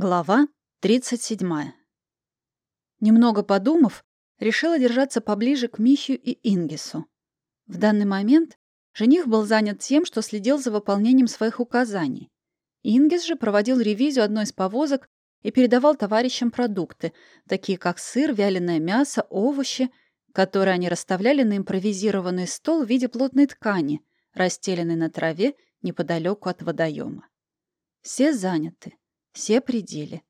Глава 37. Немного подумав, решила держаться поближе к Михию и Ингису. В данный момент жених был занят тем, что следил за выполнением своих указаний. Ингис же проводил ревизию одной из повозок и передавал товарищам продукты, такие как сыр, вяленое мясо, овощи, которые они расставляли на импровизированный стол в виде плотной ткани, расстеленной на траве неподалеку от водоема. Все заняты. Все пределы.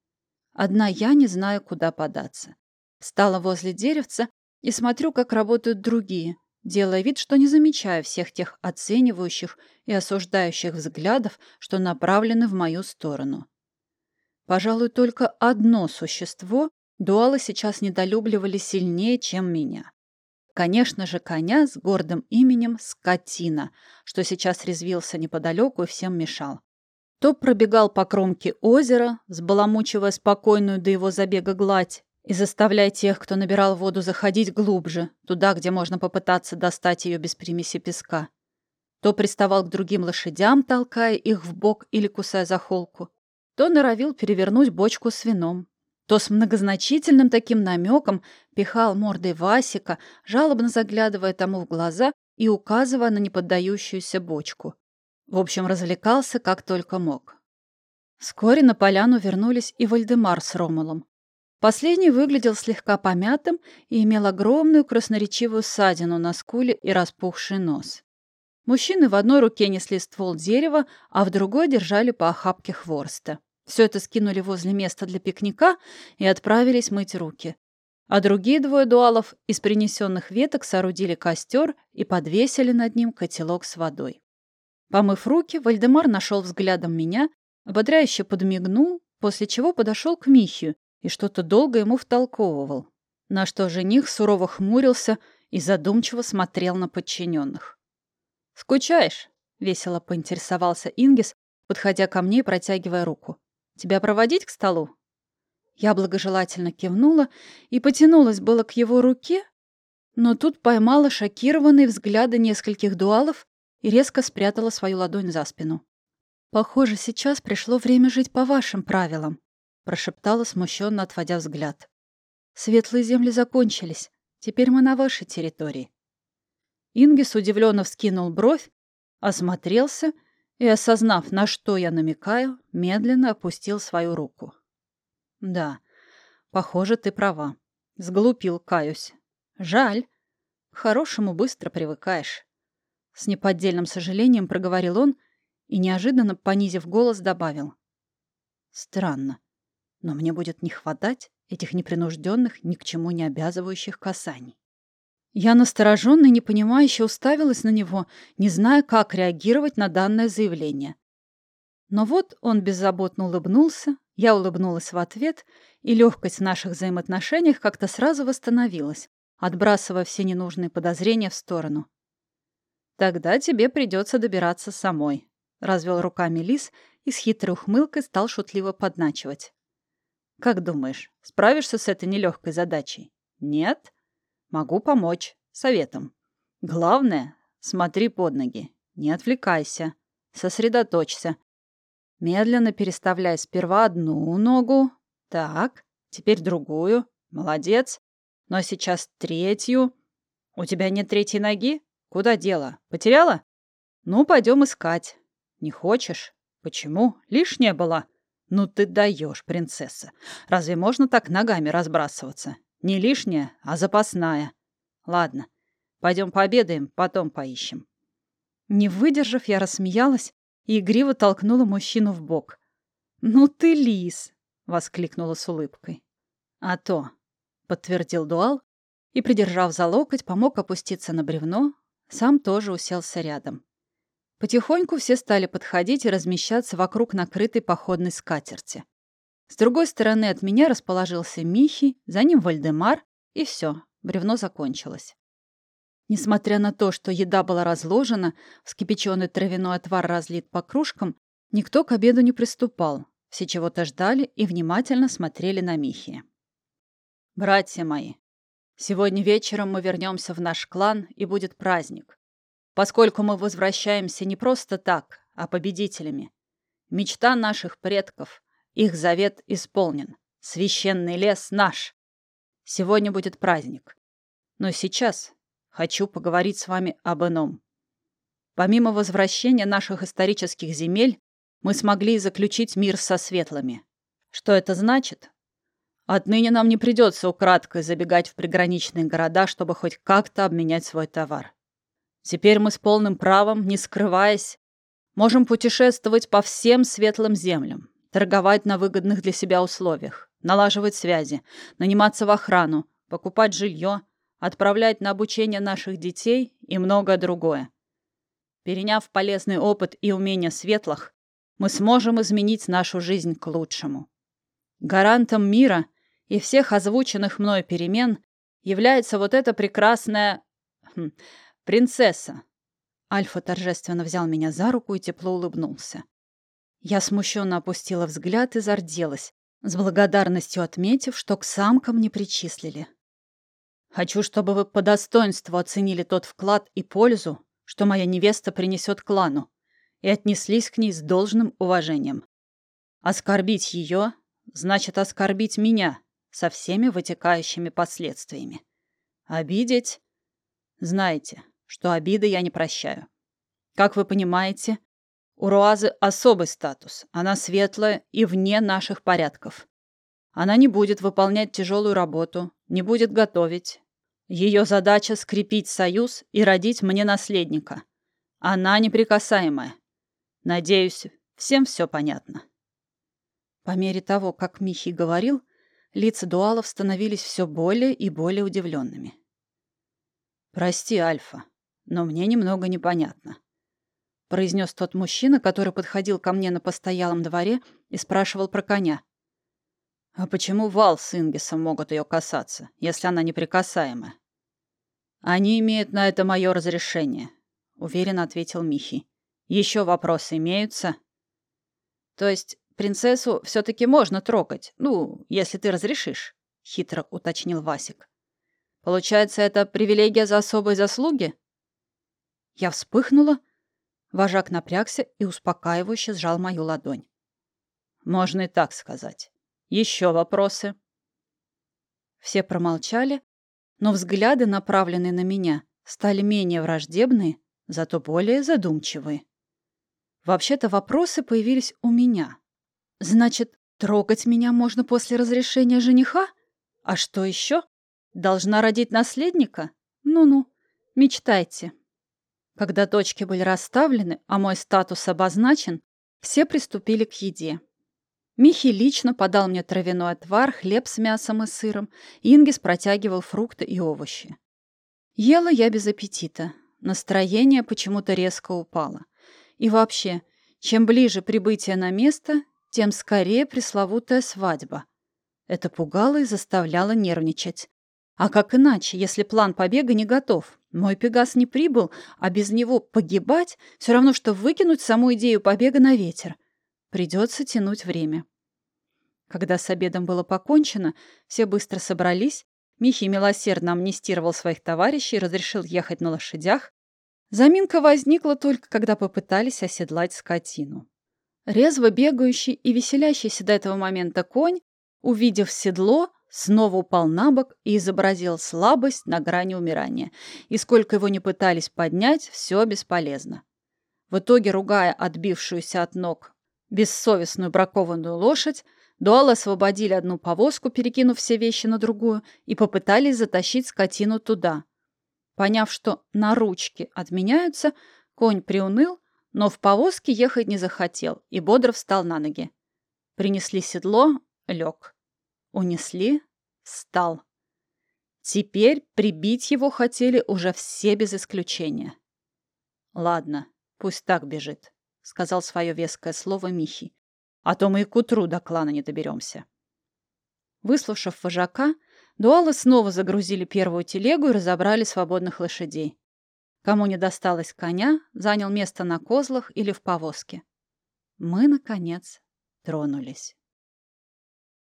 Одна я не знаю, куда податься. Стала возле деревца и смотрю, как работают другие, делая вид, что не замечаю всех тех оценивающих и осуждающих взглядов, что направлены в мою сторону. Пожалуй, только одно существо дуалы сейчас недолюбливали сильнее, чем меня. Конечно же, коня с гордым именем Скотина, что сейчас резвился неподалеку и всем мешал. То пробегал по кромке озера, взбаламучивая спокойную до его забега гладь и заставляя тех, кто набирал воду, заходить глубже, туда, где можно попытаться достать ее без примеси песка. То приставал к другим лошадям, толкая их в бок или кусая за холку, то норовил перевернуть бочку с вином, то с многозначительным таким намеком пихал мордой Васика, жалобно заглядывая тому в глаза и указывая на неподдающуюся бочку. В общем, развлекался как только мог. Вскоре на поляну вернулись и Вальдемар с Ромулом. Последний выглядел слегка помятым и имел огромную красноречивую ссадину на скуле и распухший нос. Мужчины в одной руке несли ствол дерева, а в другой держали по охапке хворста. Все это скинули возле места для пикника и отправились мыть руки. А другие двое дуалов из принесенных веток соорудили костер и подвесили над ним котелок с водой. Помыв руки, Вальдемар нашел взглядом меня, ободряюще подмигнул, после чего подошел к Михию и что-то долго ему втолковывал, на что жених сурово хмурился и задумчиво смотрел на подчиненных. «Скучаешь?» — весело поинтересовался Ингис, подходя ко мне и протягивая руку. «Тебя проводить к столу?» Я благожелательно кивнула и потянулась было к его руке, но тут поймала шокированные взгляды нескольких дуалов и резко спрятала свою ладонь за спину. «Похоже, сейчас пришло время жить по вашим правилам», прошептала, смущенно отводя взгляд. «Светлые земли закончились. Теперь мы на вашей территории». Ингис удивленно вскинул бровь, осмотрелся и, осознав, на что я намекаю, медленно опустил свою руку. «Да, похоже, ты права. Сглупил, каюсь. Жаль. К хорошему быстро привыкаешь». С неподдельным сожалением проговорил он и, неожиданно понизив голос, добавил. Странно, но мне будет не хватать этих непринужденных, ни к чему не обязывающих касаний. Я настороженно и непонимающе уставилась на него, не зная, как реагировать на данное заявление. Но вот он беззаботно улыбнулся, я улыбнулась в ответ, и легкость в наших взаимоотношениях как-то сразу восстановилась, отбрасывая все ненужные подозрения в сторону. «Тогда тебе придется добираться самой», — развел руками лис и с хитрой ухмылкой стал шутливо подначивать. «Как думаешь, справишься с этой нелегкой задачей? Нет? Могу помочь. Советом. Главное, смотри под ноги. Не отвлекайся. Сосредоточься. Медленно переставляй сперва одну ногу. Так, теперь другую. Молодец. Но сейчас третью. У тебя нет третьей ноги? Куда дело? Потеряла? Ну, пойдем искать. Не хочешь? Почему? Лишняя была? Ну ты даешь, принцесса. Разве можно так ногами разбрасываться? Не лишняя, а запасная. Ладно, пойдем пообедаем, потом поищем. Не выдержав, я рассмеялась и игриво толкнула мужчину в бок. «Ну ты лис!» — воскликнула с улыбкой. «А то!» — подтвердил Дуал и, придержав за локоть, помог опуститься на бревно, сам тоже уселся рядом. Потихоньку все стали подходить и размещаться вокруг накрытой походной скатерти. С другой стороны от меня расположился Михи, за ним Вальдемар, и все, бревно закончилось. Несмотря на то, что еда была разложена, вскипяченный травяной отвар разлит по кружкам, никто к обеду не приступал. Все чего-то ждали и внимательно смотрели на Михи. «Братья мои, Сегодня вечером мы вернемся в наш клан, и будет праздник. Поскольку мы возвращаемся не просто так, а победителями. Мечта наших предков, Их завет исполнен. Священный лес наш. Сегодня будет праздник. Но сейчас хочу поговорить с вами об ином. Помимо возвращения наших исторических земель, мы смогли заключить мир со светлыми. Что это значит? Отныне нам не придется украдкой забегать в приграничные города, чтобы хоть как-то обменять свой товар. Теперь мы с полным правом, не скрываясь, можем путешествовать по всем светлым землям, торговать на выгодных для себя условиях, налаживать связи, наниматься в охрану, покупать жилье, отправлять на обучение наших детей и многое другое. Переняв полезный опыт и умения светлых, мы сможем изменить нашу жизнь к лучшему. Гарантом мира и всех озвученных мной перемен является вот эта прекрасная... Хм, принцесса. Альфа торжественно взял меня за руку и тепло улыбнулся. Я смущенно опустила взгляд и зарделась, с благодарностью отметив, что к самкам не причислили. Хочу, чтобы вы по достоинству оценили тот вклад и пользу, что моя невеста принесет клану, и отнеслись к ней с должным уважением. Оскорбить ее значит оскорбить меня со всеми вытекающими последствиями. Обидеть? Знаете, что обиды я не прощаю. Как вы понимаете, у Руазы особый статус. Она светлая и вне наших порядков. Она не будет выполнять тяжелую работу, не будет готовить. Ее задача — скрепить союз и родить мне наследника. Она неприкасаемая. Надеюсь, всем все понятно. По мере того, как Михи говорил, лица дуалов становились все более и более удивленными. «Прости, Альфа, но мне немного непонятно», — произнес тот мужчина, который подходил ко мне на постоялом дворе и спрашивал про коня. «А почему Вал с Ингисом могут ее касаться, если она неприкасаемая?» «Они имеют на это мое разрешение», — уверенно ответил Михи. Еще вопросы имеются? То есть принцессу все-таки можно трогать, ну, если ты разрешишь, хитро уточнил Васик. Получается, это привилегия за особые заслуги? Я вспыхнула, вожак напрягся и успокаивающе сжал мою ладонь. Можно и так сказать. Еще вопросы? Все промолчали, но взгляды, направленные на меня, стали менее враждебные, зато более задумчивые. Вообще-то вопросы появились у меня. Значит, трогать меня можно после разрешения жениха? А что еще? Должна родить наследника? Ну-ну, мечтайте. Когда точки были расставлены, а мой статус обозначен, все приступили к еде. Михи лично подал мне травяной отвар, хлеб с мясом и сыром, Ингис протягивал фрукты и овощи. Ела я без аппетита. Настроение почему-то резко упало. И вообще, чем ближе прибытие на место, тем скорее пресловутая свадьба. Это пугало и заставляло нервничать. А как иначе, если план побега не готов? Мой Пегас не прибыл, а без него погибать все равно, что выкинуть саму идею побега на ветер. Придется тянуть время. Когда с обедом было покончено, все быстро собрались, Михи милосердно амнистировал своих товарищей и разрешил ехать на лошадях, Заминка возникла только, когда попытались оседлать скотину. Резво бегающий и веселящийся до этого момента конь, увидев седло, снова упал на бок и изобразил слабость на грани умирания. И сколько его не пытались поднять, все бесполезно. В итоге, ругая отбившуюся от ног бессовестную бракованную лошадь, Дуалы освободили одну повозку, перекинув все вещи на другую, и попытались затащить скотину туда, Поняв, что на ручки отменяются, конь приуныл, но в повозке ехать не захотел и бодро встал на ноги. Принесли седло, лег. Унесли, встал. Теперь прибить его хотели уже все без исключения. «Ладно, пусть так бежит», — сказал свое веское слово Михи. «А то мы и к утру до клана не доберемся». Выслушав вожака, Дуалы снова загрузили первую телегу и разобрали свободных лошадей. Кому не досталось коня, занял место на козлах или в повозке. Мы, наконец, тронулись.